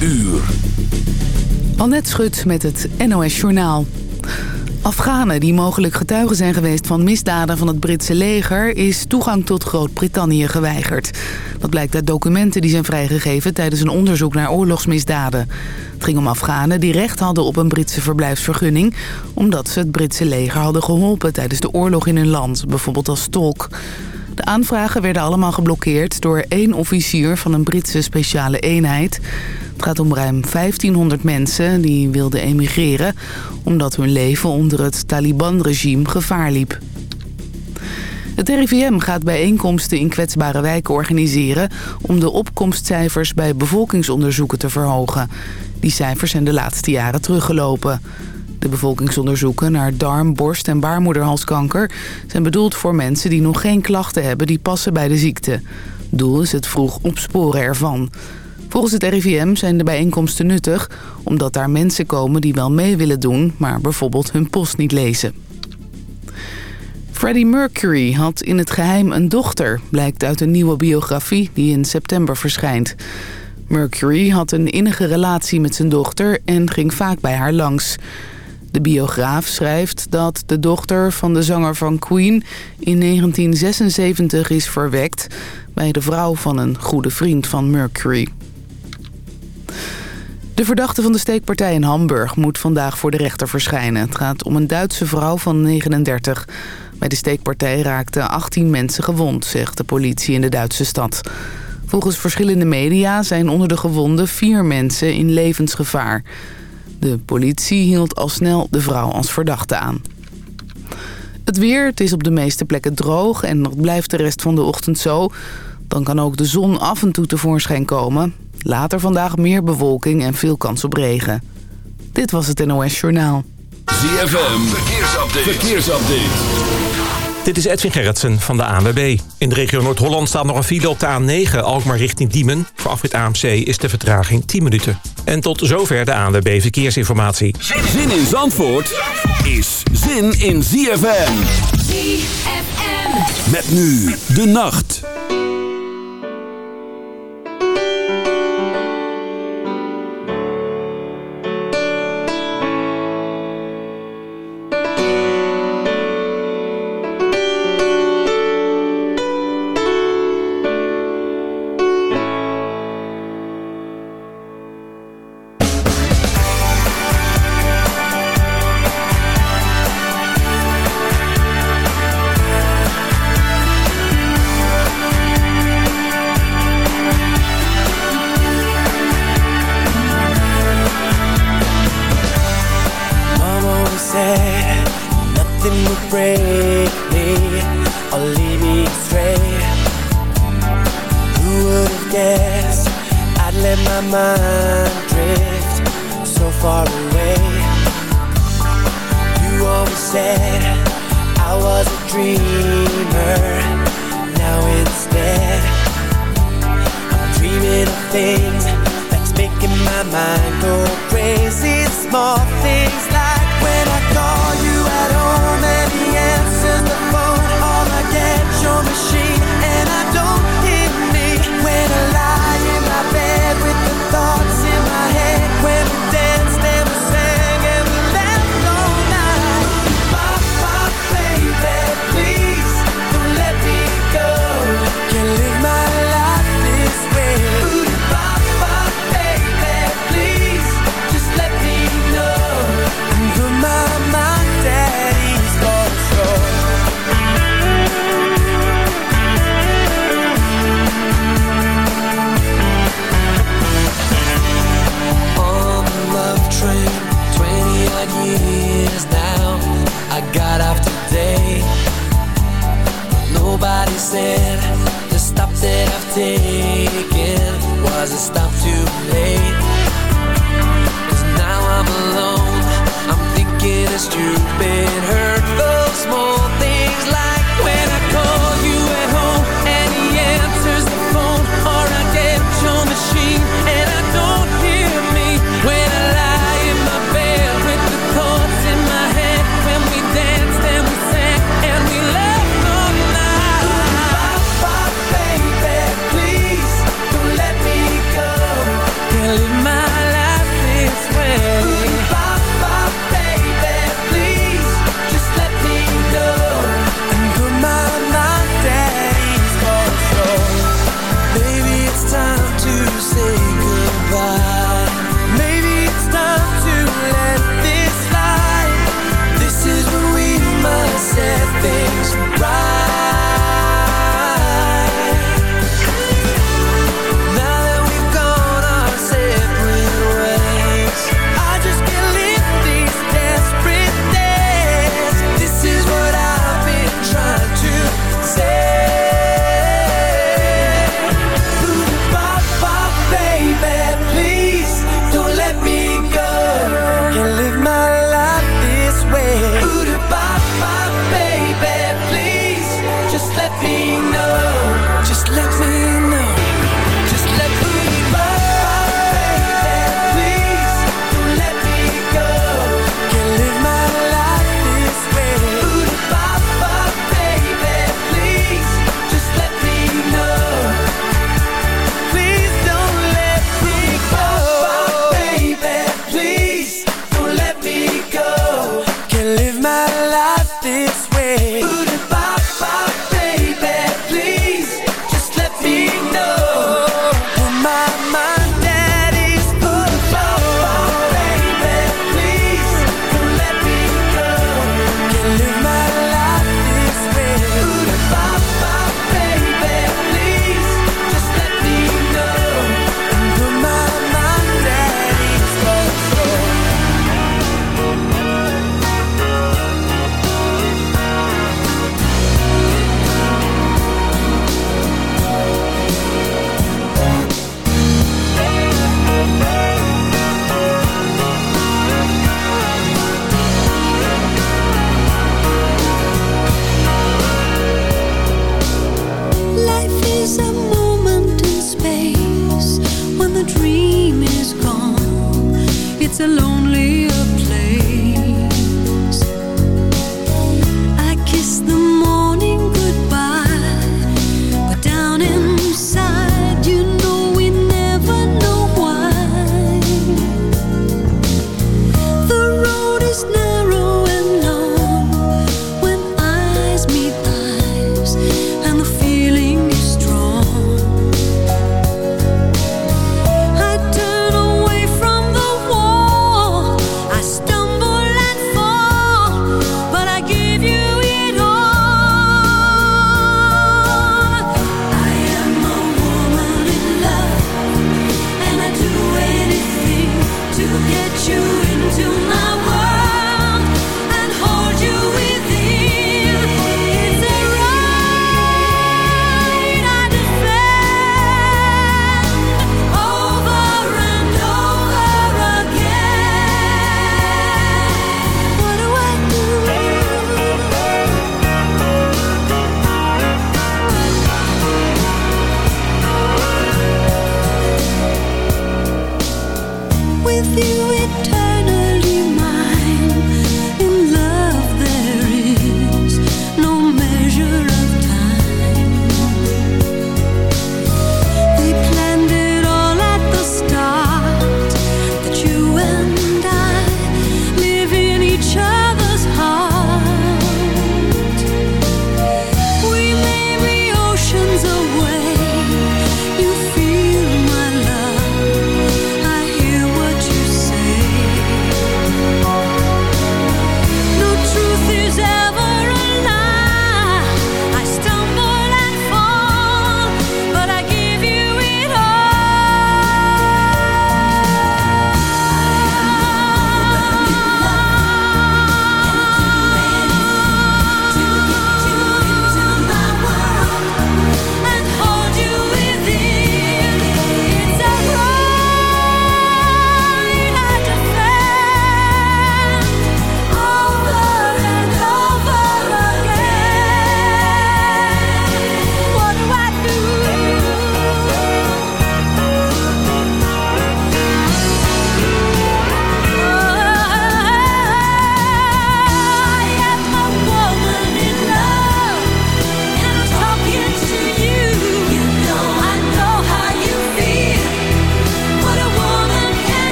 uur. Annette Schut met het NOS Journaal. Afghanen die mogelijk getuigen zijn geweest van misdaden van het Britse leger... is toegang tot Groot-Brittannië geweigerd. Dat blijkt uit documenten die zijn vrijgegeven tijdens een onderzoek naar oorlogsmisdaden. Het ging om Afghanen die recht hadden op een Britse verblijfsvergunning... omdat ze het Britse leger hadden geholpen tijdens de oorlog in hun land, bijvoorbeeld als tolk. De aanvragen werden allemaal geblokkeerd door één officier van een Britse speciale eenheid. Het gaat om ruim 1500 mensen die wilden emigreren... omdat hun leven onder het Taliban-regime gevaar liep. Het RIVM gaat bijeenkomsten in kwetsbare wijken organiseren... om de opkomstcijfers bij bevolkingsonderzoeken te verhogen. Die cijfers zijn de laatste jaren teruggelopen. De bevolkingsonderzoeken naar darm, borst en baarmoederhalskanker... zijn bedoeld voor mensen die nog geen klachten hebben die passen bij de ziekte. Doel is het vroeg opsporen ervan. Volgens het RIVM zijn de bijeenkomsten nuttig... omdat daar mensen komen die wel mee willen doen... maar bijvoorbeeld hun post niet lezen. Freddie Mercury had in het geheim een dochter... blijkt uit een nieuwe biografie die in september verschijnt. Mercury had een innige relatie met zijn dochter... en ging vaak bij haar langs... De biograaf schrijft dat de dochter van de zanger van Queen in 1976 is verwekt bij de vrouw van een goede vriend van Mercury. De verdachte van de steekpartij in Hamburg moet vandaag voor de rechter verschijnen. Het gaat om een Duitse vrouw van 39. Bij de steekpartij raakten 18 mensen gewond, zegt de politie in de Duitse stad. Volgens verschillende media zijn onder de gewonden vier mensen in levensgevaar. De politie hield al snel de vrouw als verdachte aan. Het weer, het is op de meeste plekken droog en dat blijft de rest van de ochtend zo. Dan kan ook de zon af en toe tevoorschijn komen. Later vandaag meer bewolking en veel kans op regen. Dit was het NOS Journaal. ZFM, verkeersupdate. verkeersupdate. Dit is Edwin Gerritsen van de ANWB. In de regio Noord-Holland staat nog een file op de A9, Alkmaar richting Diemen. Voor afrit AMC is de vertraging 10 minuten. En tot zover de ANWB Verkeersinformatie. Zin in Zandvoort is zin in ZFM. ZFM. Met nu de nacht.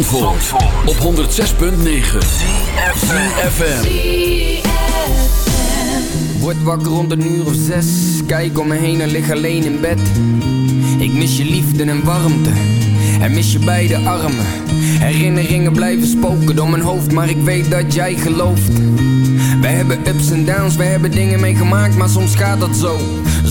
Op 106.9 CFFM Word wakker rond een uur of zes. Kijk om me heen en lig alleen in bed. Ik mis je liefde en warmte. En mis je beide armen. Herinneringen blijven spoken door mijn hoofd Maar ik weet dat jij gelooft. We hebben ups en downs, we hebben dingen meegemaakt Maar soms gaat dat zo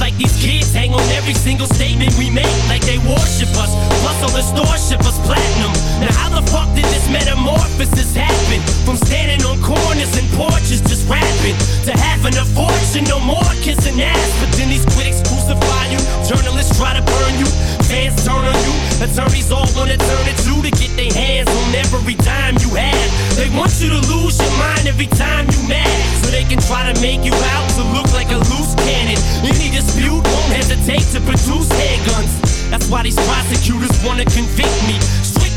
Like these kids hang on every single statement we make, like they worship us. Plus all the store ship us platinum. Now how the fuck did this metamorphosis happen? From standing on corners and porches just rapping to having a fortune, no more kissing ass. But then these critics crucify you, journalists try to burn you, fans turn on you, attorneys all wanna turn it to to get their hands on every dime you have. They want you to lose your mind every time you mad, so they can try to make you out to look like a loose cannon. Any dispute won't hesitate to produce handguns. That's why these prosecutors wanna convict me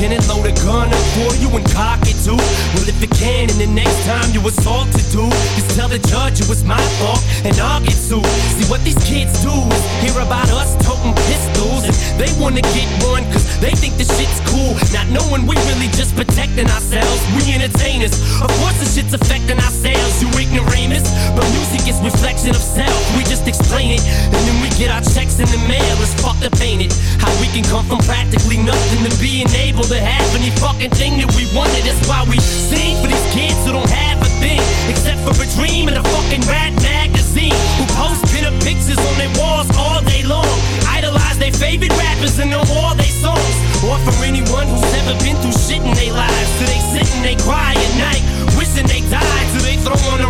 Can it load a gun up for you and cock it too? Well, if it can, and the next time you assault to do, just tell the judge it was my fault and I'll get sued. See what these kids do is hear about us toting pistols and they wanna get one cause they think the shit's cool. Not knowing we really just protecting ourselves. We entertainers. Of course, the shit's affecting ourselves, you ignoramus. But music is reflection of self. We just explain it and then we get our checks in the mail. It's fucked up, ain't it? How we can come from practically nothing to being able to have any fucking thing that we wanted. That's why we sing for these kids who don't have a thing except for a dream and a fucking rat magazine. Who post pinup pictures on their walls all day long. Idolize their favorite rappers and know all their songs. Or for anyone who's never been through shit in their lives. So they sit and they cry at night, wishing they died. So they throw on a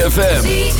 ZFM.